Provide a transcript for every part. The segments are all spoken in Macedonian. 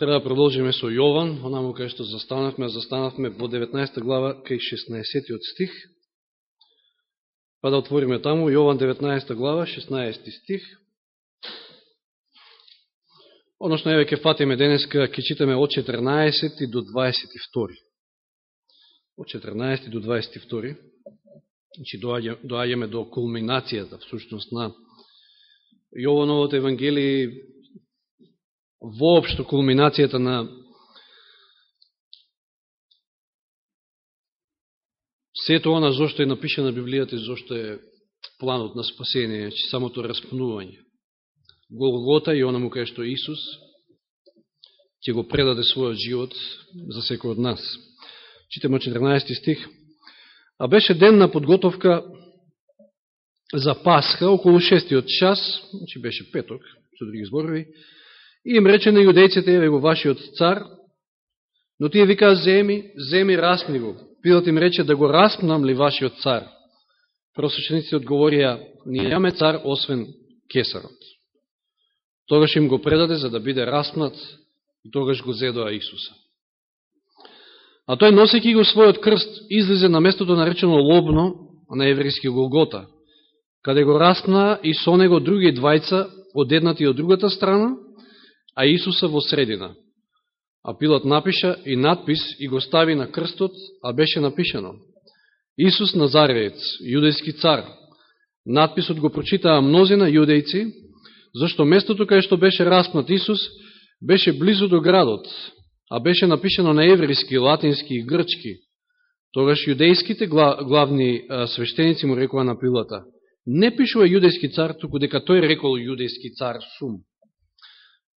Треба да продолжиме со Јован, онаму кај што застанавме, застанавме во 19 глава кај 16 стих. Па да отвориме таму, Јован 19 глава, 16 стих. Односно, еве ке фатиме денеска, ке читаме од 14 до 22. Од 14 до 22. Значи, доаѓаме до кулминацијата, всушност, на Јовановото Евангелие воопшто кулминацијата на сето она зашто е напишена Библијата и зашто е планот на спасение, че самото распнување. Голгота и онаму кај што Исус ќе го предаде својот живот за секој од нас. Читаме 14 стих. А беше ден на подготовка за Пасха, околу 6 час, значи беше петок, со други зборови, И им рече на јудејците, еве го вашиот цар, но тие викаа, земи, земи, распни го. Пилот им рече, да го распнам ли вашиот цар? Просочениците одговорија, нямаме цар, освен кесарот. Тогаш им го предаде за да биде распнат и тогаш го зедоа Исуса. А тој, носеки го својот крст, излезе на местото наречено Лобно, на еврејски Голгота, каде го распна и со него други двајца, од едната и од другата страна, а Исуса во средина. А Пилот напиша и надпис и го стави на крстот, а беше напишано Исус Назареец, јудејски цар. Надписот го прочитаа мнозина јудејци, зашто местото кај што беше распнат Исус беше близу до градот, а беше напишано на еврейски, латински и грчки. Тогаш јудејските главни свештеници му рекоа на Пилата, не пишува јудејски цар, туку дека тој рекол јудејски цар сум.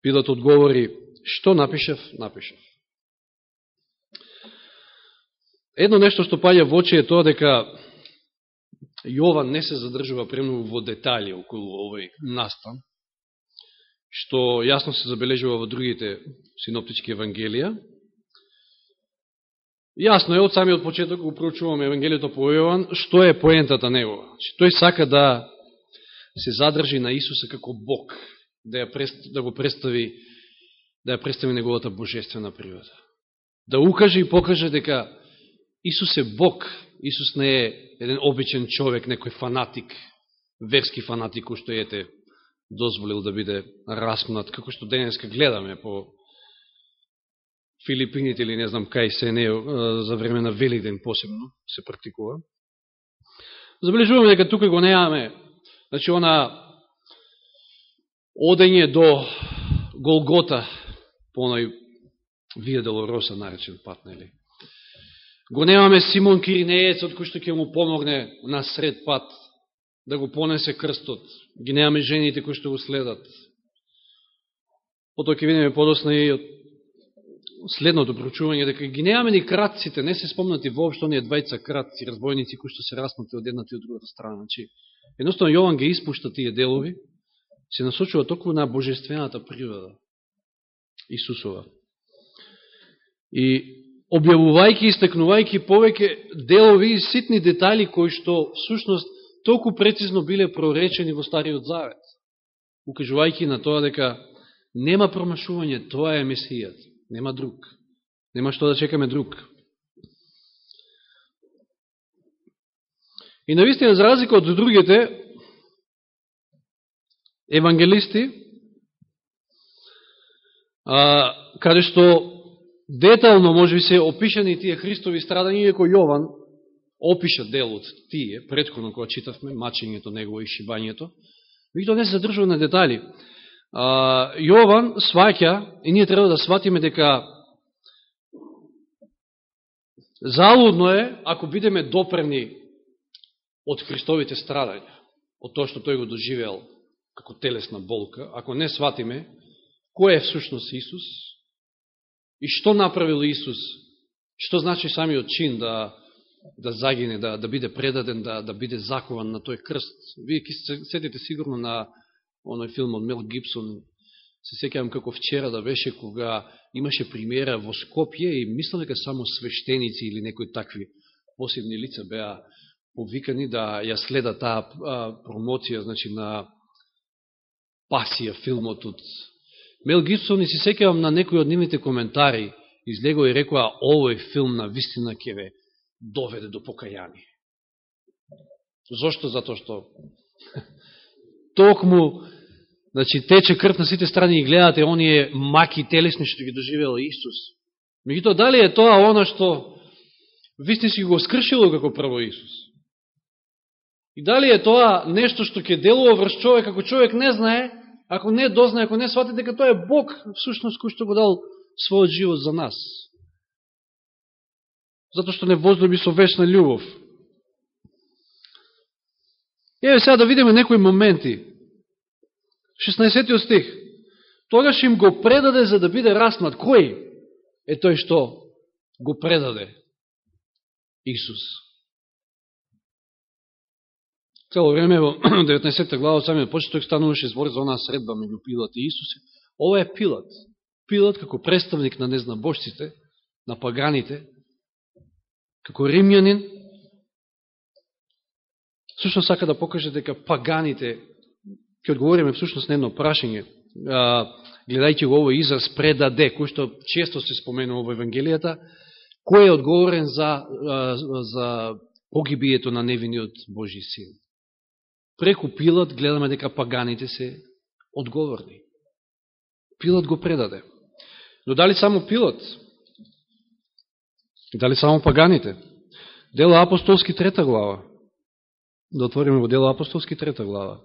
Пилат да одговори, што напишев, напишев. Едно нешто што паѓа во очи е тоа дека Јован не се задржува премногу во детали околу овој настан, што јасно се забележува во другите синоптички евангелија. Јасно е, од самиот почеток го проучуваме Евангелието по Јован, што е поентата негова. Значи, тој сака да се задржи на Исуса како Бог, да, ја, да го представи да ја представи неговата божествена природа. Да укаже и покаже дека Исус е Бог, Исус не е еден обичен човек, некој фанатик, верски фанатик, кој што ете дозволил да биде распнат, како што денеска гледаме по Филипините или не знам кај се не за време на Великден посебно се практикува. Забележуваме дека тука го неаме, значи она одење до Голгота, по оној Вие Делороса наречен пат, нели? Го немаме Симон Киринеецот кој што ќе му помогне на сред пат да го понесе крстот. Ги немаме жените кои што го следат. Потоа ќе видиме подосна и од следното прочување, дека ги немаме ни кратците, не се спомнати воопшто оние двајца кратци, разбойници кои што се распнати од едната и од другата страна. Значи, едноставно Јован ги испушта тие делови, се насочува токму на божествената природа Исусова. И објавувајќи и стекнувајќи повеќе делови и ситни детали кои што всушност толку прецизно биле проречени во Стариот Завет, укажувајќи на тоа дека нема промашување, тоа е Месијат, нема друг. Нема што да чекаме друг. И навистина, за разлика од другите, евангелисти, а, каде што детално може би се опишани тие Христови страдања, иако Јован опиша дел од тие, предходно кога читавме, мачењето негово и шибањето, викто не се задржува на детали. А, Јован сваќа, и ние треба да сватиме дека залудно е, ако бидеме допрени од Христовите страдања, од тоа што тој го доживеал како телесна болка, ако не сватиме кој е всушност Исус и што направил Исус, што значи самиот чин да, да загине, да, да биде предаден, да, да биде закован на тој крст. Вие ки се сетите сигурно на оној филм од Мел Гибсон, се секјавам како вчера да беше кога имаше примера во Скопје и мислам дека само свештеници или некои такви посебни лица беа повикани да ја следа таа промоција значи, на пасија филмот од Мел Гибсон и се секевам на некои од нивните коментари, излего и рекоа, овој филм на вистина ќе ве доведе до покаяние. Зошто? Затоа што токму значи, тече крв на сите страни и гледате оние маки телесни што ги доживел Исус. Меѓутоа, дали е тоа она што вистински го скршило како прво Исус? И дали е тоа нешто што ќе делува врз човек, ако човек не знае, ако не дознае, ако не свати дека тоа е Бог, всушност, кој што го дал својот живот за нас. Зато што не возлюби со вечна љубов. Еве сега да видиме некои моменти. 16 стих. Тогаш им го предаде за да биде раснат. Кој е тој што го предаде? Исус. Цело време во 19 глава од самиот почеток стануваше збор за онаа средба меѓу Пилат и Исусе. Ова е Пилат. Пилат како представник на незнабожците, на паганите, како римјанин, всушност сака да покаже дека паганите, ќе одговориме всушност на едно прашање, гледајќи го овој израз предаде, кој што често се споменува во Евангелијата, кој е одговорен за, за погибието на невиниот Божи син. Преку Пилат гледаме дека паганите се одговорни. Пилат го предаде. Но дали само Пилат? Дали само паганите? Дело апостолски трета глава. Да отвориме во Дело апостолски трета глава.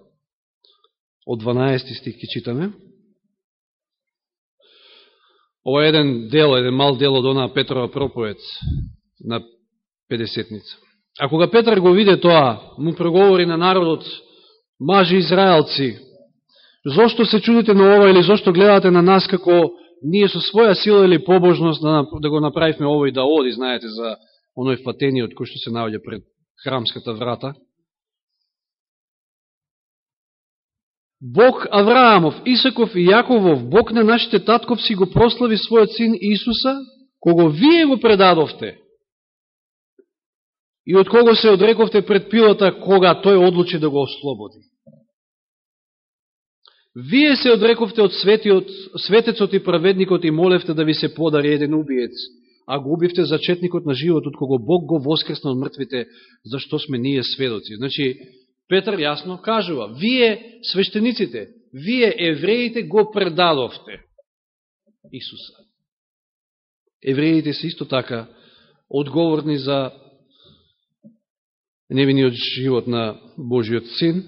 Од 12 стих ќе читаме. Ова е еден дел, еден мал дел од онаа Петрова проповед на 50-ница. А кога Петар го виде тоа, му проговори на народот, мажи израелци, зошто се чудите на ова или зошто гледате на нас како ние со своја сила или побожност да, да го направивме овој да оди, знаете, за оној фатениот кој што се наоѓа пред храмската врата. Бог Авраамов, Исаков и Јаковов, Бог на нашите татков си го прослави својот син Исуса, кого вие го предадовте и од кого се одрековте пред пилата кога тој одлучи да го ослободи. Вие се одрековте од светиот, светецот и праведникот и молевте да ви се подари еден убиец, а го убивте зачетникот на животот, кого Бог го воскресна од мртвите, зашто сме ние сведоци. Значи, Петр јасно кажува, вие свештениците, вие евреите го предадовте Исуса. Евреите се исто така одговорни за невиниот живот на Божиот Син,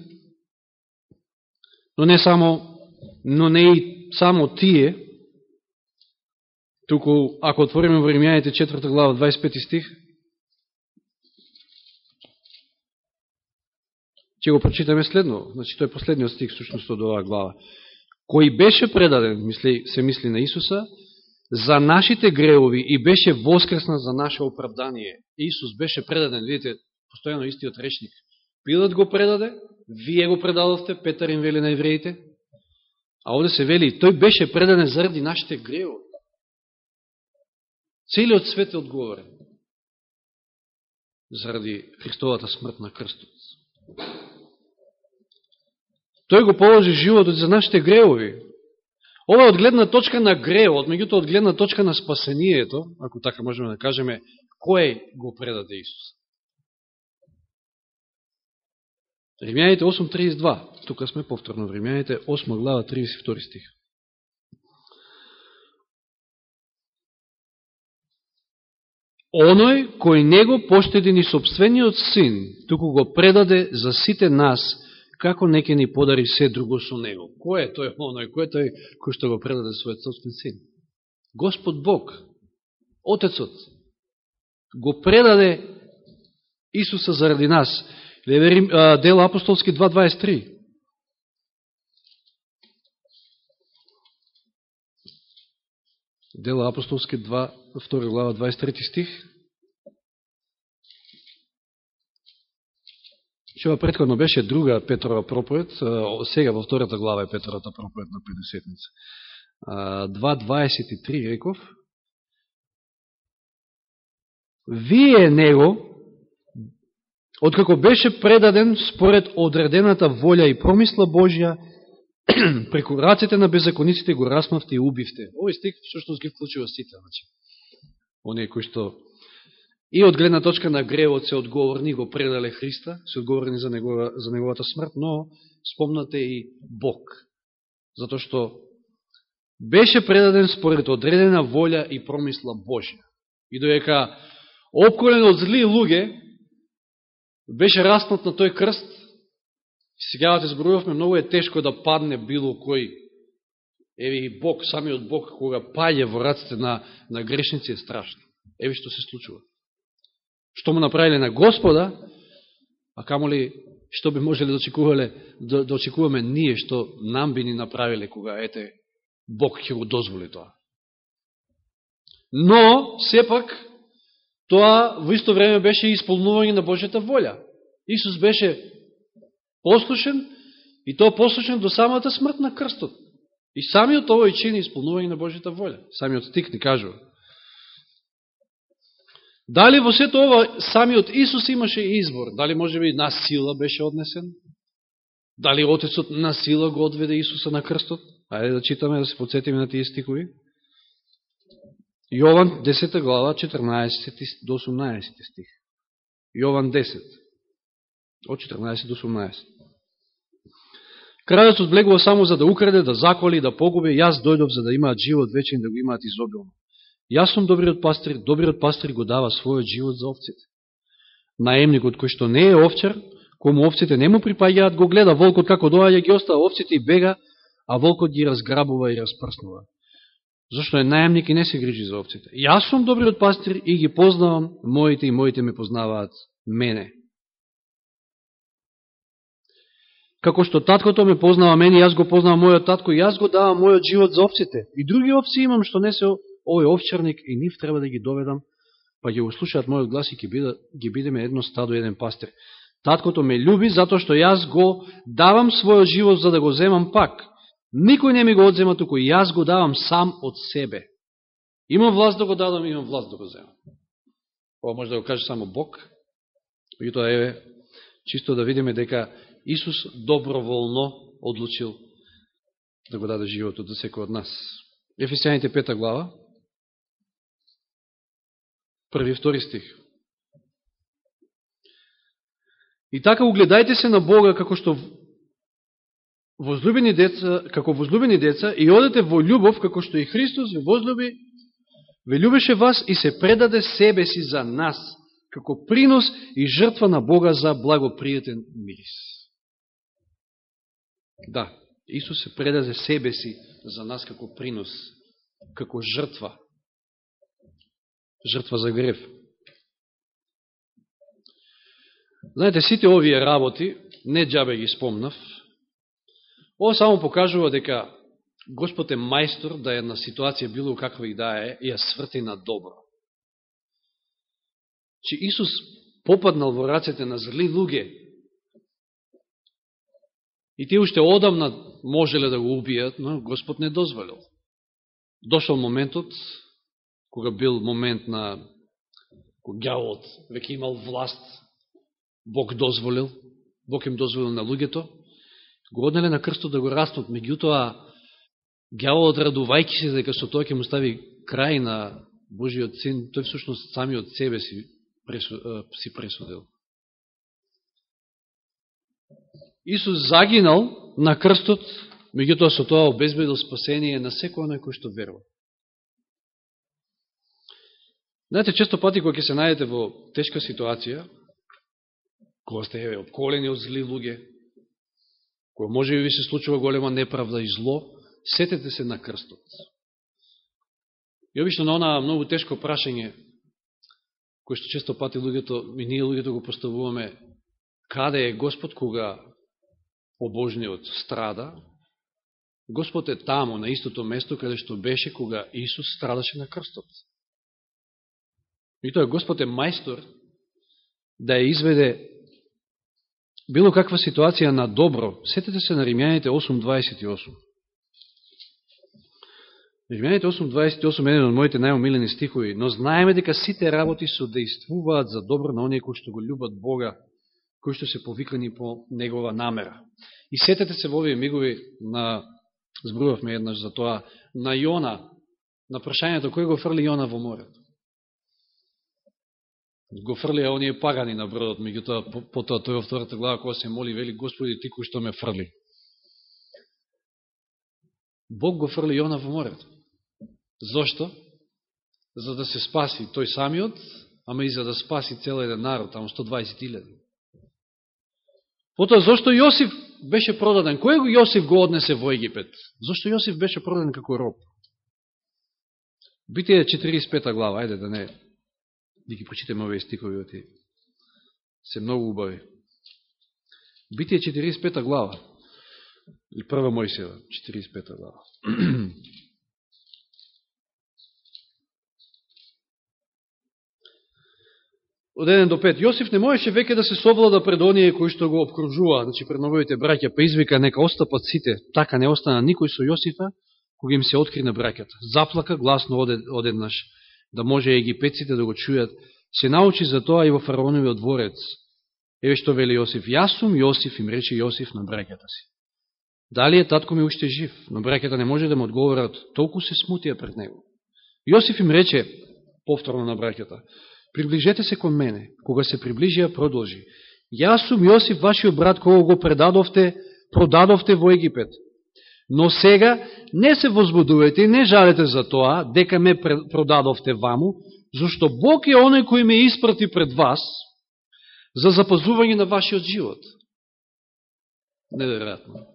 но не само, но не и само тие, туку, ако отвориме во Римјаните 4 глава, 25 стих, ќе го прочитаме следно, значи тој е последниот стих, всушност од оваа глава, кој беше предаден, мисли, се мисли на Исуса, за нашите греови и беше воскресна за наше оправдание. Исус беше предаден, видите, постојано истиот речник. Пилат го предаде, вие го предадовте, Петар им вели на евреите, а овде се вели, тој беше предаден заради нашите греови. Целиот свет е одговорен заради Христовата смрт на крстот. Тој го положи животот за нашите греови. Ова е од гледна точка на греот, меѓуто од гледна точка на спасението, ако така можеме да кажеме, кој го предаде Исус? Римјаните 8.32. Тука сме повторно Римјаните 8 глава 32 стих. Оној кој него поштеди ни собствениот син, туку го предаде за сите нас, како неке ни подари се друго со него. Кој е тој оној? Кој е тој кој што го предаде својот собствен син? Господ Бог, Отецот, го предаде Исуса заради нас. Дел апостолски 2.23. Дела апостолски 2, 2 глава, 23 стих. Чува предходно беше друга Петрова проповед, сега во втората глава е Петровата проповед на 50-ница. 2.23 реков. Вие него, откако беше предаден според одредената волја и промисла Божја, преку раците на беззакониците го расмавте и убивте. Овој стих всушност ги вклучува сите, значи. Оние кои што и од гледна точка на гревот се одговорни го предале Христа, се одговорни за, негова, за неговата смрт, но спомнате и Бог. Зато што беше предаден според одредена волја и промисла Божја. И доека обколен од зли луѓе, беше распнат на тој крст, сега да те зборувавме, многу е тешко да падне било кој, еве и Бог, самиот Бог, кога паѓа во раците на, на грешници е страшно. Еве што се случува. Што му направиле на Господа, а камо ли што би можеле да очекувале, да, да очекуваме ние што нам би ни направиле кога ете Бог ќе го дозволи тоа. Но, сепак, тоа во исто време беше исполнување на Божјата волја. Исус беше послушен и тоа послушен до самата смрт на крстот. И самиот овој чин исполнување на Божјата волја. Самиот стик ни кажува. Дали во сето ова самиот Исус имаше избор? Дали може би на сила беше однесен? Дали Отецот на сила го одведе Исуса на крстот? Ајде да читаме, да се подсетиме на тие стикови. Јован 10 глава 14 до 18 стих. Јован 10 од 14 до 18. Крадецот влегува само за да украде, да заколи, да погубе, јас дојдов за да имаат живот вечен да го имаат изобилно. Јас сум добриот пастир, добриот пастир го дава својот живот за овците. Наемникот кој што не е овчар, кому овците не му припаѓаат, го гледа волкот како доаѓа, ги остава овците и бега, а волкот ги разграбува и распрснува зашто е најамник и не се грижи за овците. Јас сум добриот пастир и ги познавам моите и моите ме познаваат мене. Како што таткото ме познава мене, јас го познавам мојот татко, јас го давам мојот живот за овците. И други овци имам што не се овој овчарник и нив треба да ги доведам, па ќе го слушаат мојот глас и ги бидеме едно стадо, еден пастир. Таткото ме љуби затоа што јас го давам својот живот за да го земам пак. Никој не ми го одзема, туку јас го давам сам од себе. Имам власт да го дадам, имам власт да го земам. Ова може да го каже само Бог. тоа еве, чисто да видиме дека Исус доброволно одлучил да го даде животот за секој од нас. Ефесијаните пета глава, први и втори стих. И така угледајте се на Бога како што возлюбени деца, како возлюбени деца и одете во љубов, како што и Христос ве возлюби, ве љубеше вас и се предаде себе си за нас, како принос и жртва на Бога за благопријатен мирис. Да, Исус се предаде себе си за нас како принос, како жртва. Жртва за грев. Знаете, сите овие работи, не джабе ги спомнав, Ова само покажува дека Господ е мајстор да една ситуација било каква и да е, и ја сврти на добро. Че Исус попаднал во рацете на зли луѓе и тие уште одамна можеле да го убијат, но Господ не дозволил. Дошол моментот, кога бил момент на кога гјавот веќе имал власт, Бог дозволил, Бог им дозволил на луѓето, го однеле на крстот да го растнат, меѓутоа, гјаволот радувајки се дека со тоа ќе му стави крај на Божиот син, тој всушност сами од себе си, пресу, си пресудил. Исус загинал на крстот, меѓутоа со тоа обезбедил спасение на секој оној кој што верува. Знаете, често пати кога ќе се најдете во тешка ситуација, кога сте еве обколени од зли луѓе, кога може би ви се случува голема неправда и зло, сетете се на крстот. И обично на она многу тешко прашање, кој што често пати луѓето, и ние луѓето го поставуваме, каде е Господ кога побожниот страда, Господ е тамо, на истото место, каде што беше кога Исус страдаше на крстот. И тоа Господ е мајстор да ја изведе било каква ситуација на добро, сетете се на Римјаните 8.28. Римјаните 8.28 е еден од моите најомилени стихови, но знаеме дека сите работи се дејствуваат за добро на оние кои што го љубат Бога, кои што се повикани по негова намера. И сетете се во овие мигови на збрувавме еднаш за тоа на Јона, на прашањето кој го фрли Јона во морето. Го фрлија оние пагани на бродот, меѓутоа потоа тој во втората глава кога се моли вели Господи ти кој што ме фрли. Бог го фрли Јона во морето. Зошто? За да се спаси тој самиот, ама и за да спаси цел еден народ, тамо 120.000. Потоа, зошто Јосиф беше продаден? Кој го Јосиф го однесе во Египет? Зошто Јосиф беше продаден како роб? Битие 45 глава, ајде да не да ги прочитаме овие стикови оти. Се многу убави. Битие 45 глава. Или прва Мојсева, 45 глава. од 1 до 5. Јосиф не можеше веќе да се совлада пред оние кои што го обкружува, значи пред новите браќа, па извика нека остапат сите. Така не остана никој со Јосифа, кога им се откри на браќата. Заплака гласно одеднаш, да може египетците да го чујат. Се научи за тоа и во фараоновиот дворец. Еве што вели Јосиф. Јас сум Јосиф, им рече Јосиф на браќата си. Дали е татко ми уште жив? Но браќата не може да му одговорат, толку се смутија пред него. Јосиф им рече, повторно на браќата, приближете се кон мене. Кога се приближија, продолжи. Јас сум Јосиф, вашиот брат, кога го предадовте, продадовте во Египет. Но сега не се возбудувате и не жалете за тоа, дека ме продадовте ваму, зашто Бог е оној кој ме испрати пред вас за запазување на вашиот живот. Неверојатно.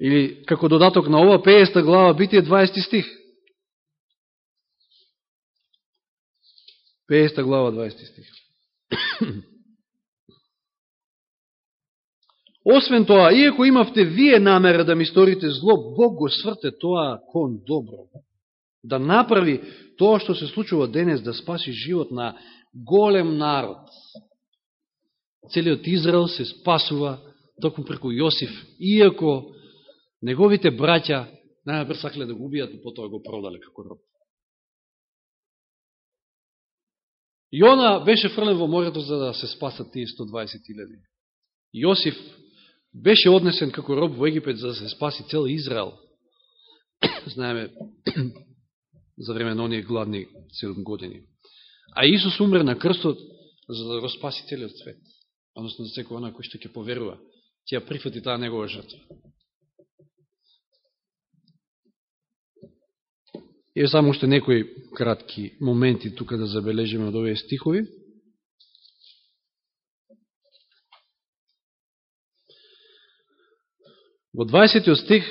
Или, како додаток на ова, 50 глава, битие 20 стих. 50 глава, 20 стих. Освен тоа, иако имавте вие намера да ми сторите зло, Бог го сврте тоа кон добро. Да направи тоа што се случува денес, да спаси живот на голем народ. Целиот Израел се спасува токму преку Јосиф, иако неговите браќа најапред сакале да го убијат, и потоа го продале како роб. Јона беше фрлен во морето за да се спасат тие 120.000. Јосиф беше однесен како роб во Египет за да се спаси цел Израел. Знаеме за време на оние гладни 7 години. А Исус умре на крстот за да го спаси целиот свет. Односно за секој она кој што ќе поверува, ќе ја прифати таа негова жртва. И само уште некои кратки моменти тука да забележиме од овие стихови. Во 20 стих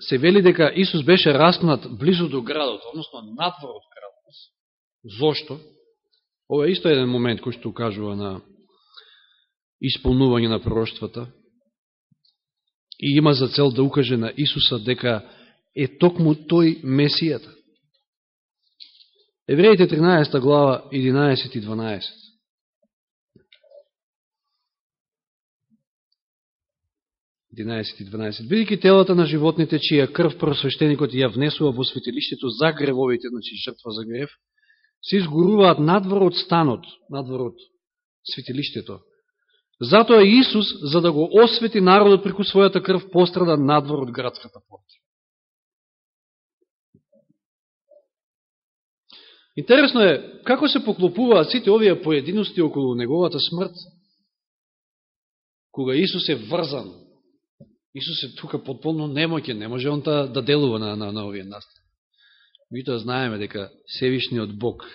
се вели дека Исус беше распнат близу до градот, односно надвор од градот. Зошто? Ова е исто еден момент кој што укажува на исполнување на пророќствата и има за цел да укаже на Исуса дека е токму тој Месијата. Евреите 13 глава 11 и 12. Бидејќи телата на животните, чија крв просвещеникот ја внесува во светилиштето за гревовите, значи жртва за грев, се изгоруваат надвор од станот, надвор од светилиштето. Затоа Исус, за да го освети народот преку својата крв, пострада надвор од градската порта. Интересно е, како се поклопуваат сите овие поединости околу неговата смрт, кога Исус е врзан. Исус е тука потполно немоќен, не може он да, да делува на, на, на овие настани. Ми тоа знаеме дека Севишниот Бог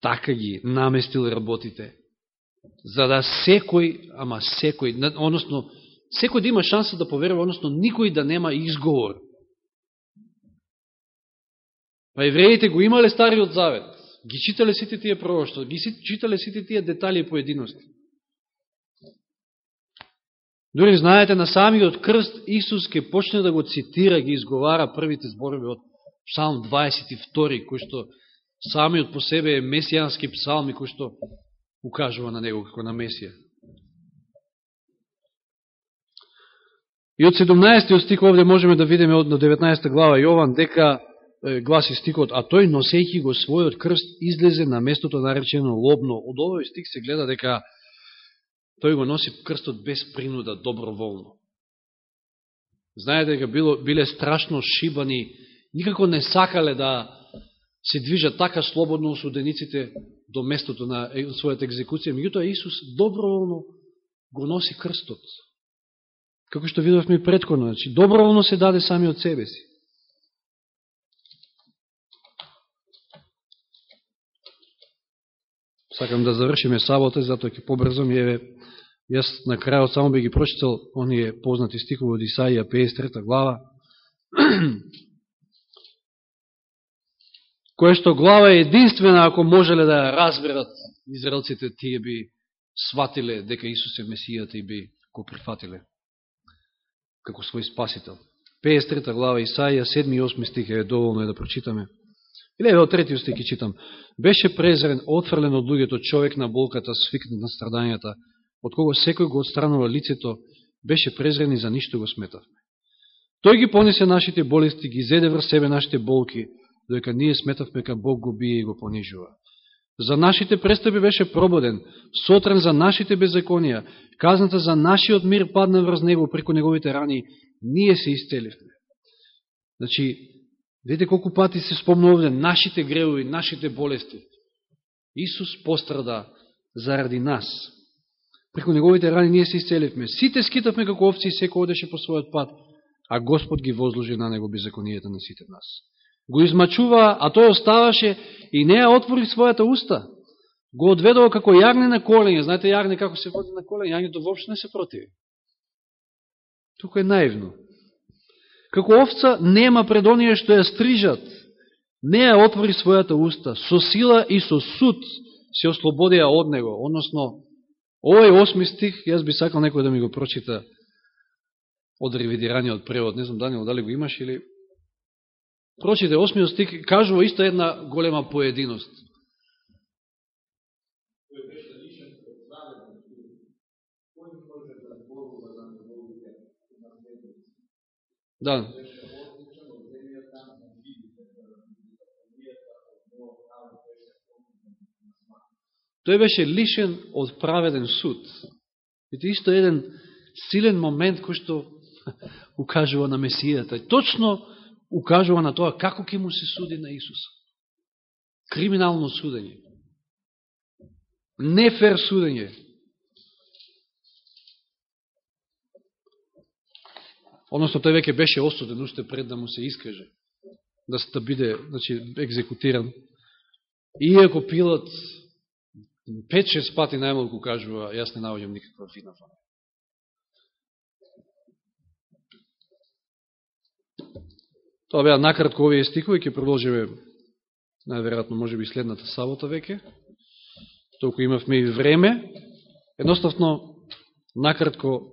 така ги наместил работите, за да секој, ама секој, односно, секој да има шанса да поверува, односно, никој да нема изговор Па евреите го имале Стариот Завет, ги читале сите тие пророќства, ги читале сите тие детали и поединости. Дори знаете, на самиот крст Исус ке почне да го цитира, ги изговара првите зборови од Псалм 22, кој што самиот по себе е месијански псалм и кој што укажува на него како на Месија. И од 17 стик овде можеме да видиме од 19 глава Јован дека гласи стикот, а тој носејќи го својот крст излезе на местото наречено лобно. Од овој стик се гледа дека тој го носи крстот без принуда, доброволно. Знаете дека било, биле страшно шибани, никако не сакале да се движат така слободно осудениците до местото на својата екзекуција. Меѓутоа Исус доброволно го носи крстот. Како што видовме предходно, значи доброволно се даде сами од себе си. Сакам да завршиме сабота, затоа ќе побрзам и еве јас на крајот само би ги прочитал оние познати стихови од Исаија 53 глава. Кое што глава е единствена ако можеле да ја разберат израелците, тие би сватиле дека Исус е Месијата и би го прифатиле како свој спасител. 53 глава Исаија, 7 и 8 стих е доволно е да прочитаме. Или од третиот стих читам. Беше презрен, отфрлен од луѓето човек на болката, свикнат на страдањата, од кого секој го отстранува лицето, беше презрен и за ништо го сметавме. Тој ги понесе нашите болести, ги зеде врз себе нашите болки, доека ние сметавме ка Бог го бие и го понижува. За нашите престапи беше прободен, сотрен за нашите беззаконија, казната за нашиот мир падна врз него преку неговите рани, ние се исцеливме. Значи, Видите колку пати се спомна овде нашите греови, нашите болести. Исус пострада заради нас преку неговите рани ние се исцеливме. Сите скитавме како овци и секој одеше по својот пат, а Господ ги возложи на него беззаконијата на сите нас. Го измачува, а тој оставаше и не ја отвори својата уста. Го одведува како јагне на колење. Знаете јагне како се води на колење? Јагнето воопшто не се противи. Тука е наивно како овца нема пред оние што ја стрижат, не ја отвори својата уста, со сила и со суд се ослободија од него. Односно, овој осми стих, јас би сакал некој да ми го прочита од ревидираниот превод. Не знам, Данил, дали го имаш или... Прочите, осмиот стих кажува исто една голема поединост. Да. Тој беше лишен од праведен суд. Ето исто еден силен момент кој што укажува на Месијата. Точно укажува на тоа како ќе му се суди на Исус. Криминално судење. Нефер судење. Односно, тој веќе беше осуден уште пред да му се искаже, да, да биде значи, екзекутиран. Иако Пилат 5-6 пати најмалку кажува, јас не наоѓам никаква вина во неја. Тоа беа накратко овие стихови, ќе продолжиме најверојатно може би следната сабота веќе. Толку имавме и време. Едноставно, накратко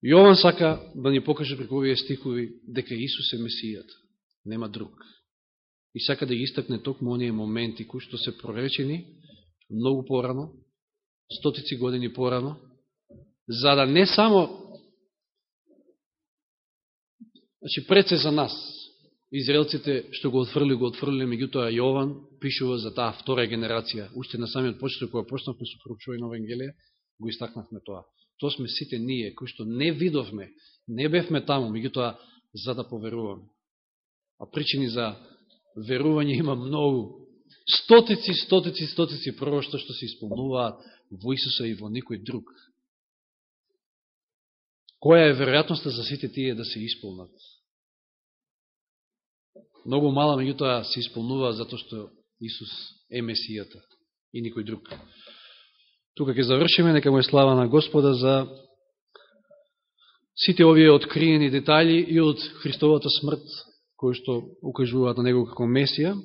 Јован сака да ни покаже преку овие стихови дека Исус е Месијата, нема друг. И сака да ги истакне токму оние моменти кои што се проречени многу порано, стотици години порано, за да не само значи пред се за нас, израелците што го отфрли, го отфрли, меѓутоа Јован пишува за таа втора генерација. Уште на самиот почеток кога почнавме со проучување на Евангелие, го истакнавме тоа. Тоа сме сите ние, кои што не видовме, не бевме таму, меѓутоа за да поверуваме. А причини за верување има многу. Стотици, стотици, стотици пророќства што се исполнуваат во Исуса и во никој друг. Која е веројатноста за сите тие да се исполнат? Многу мала, меѓутоа се исполнува затоа што Исус е Месијата и никој друг. Тука ќе завршиме, нека му е слава на Господа за сите овие откриени детали и од Христовата смрт, кои што укажуваат на Него како Месија,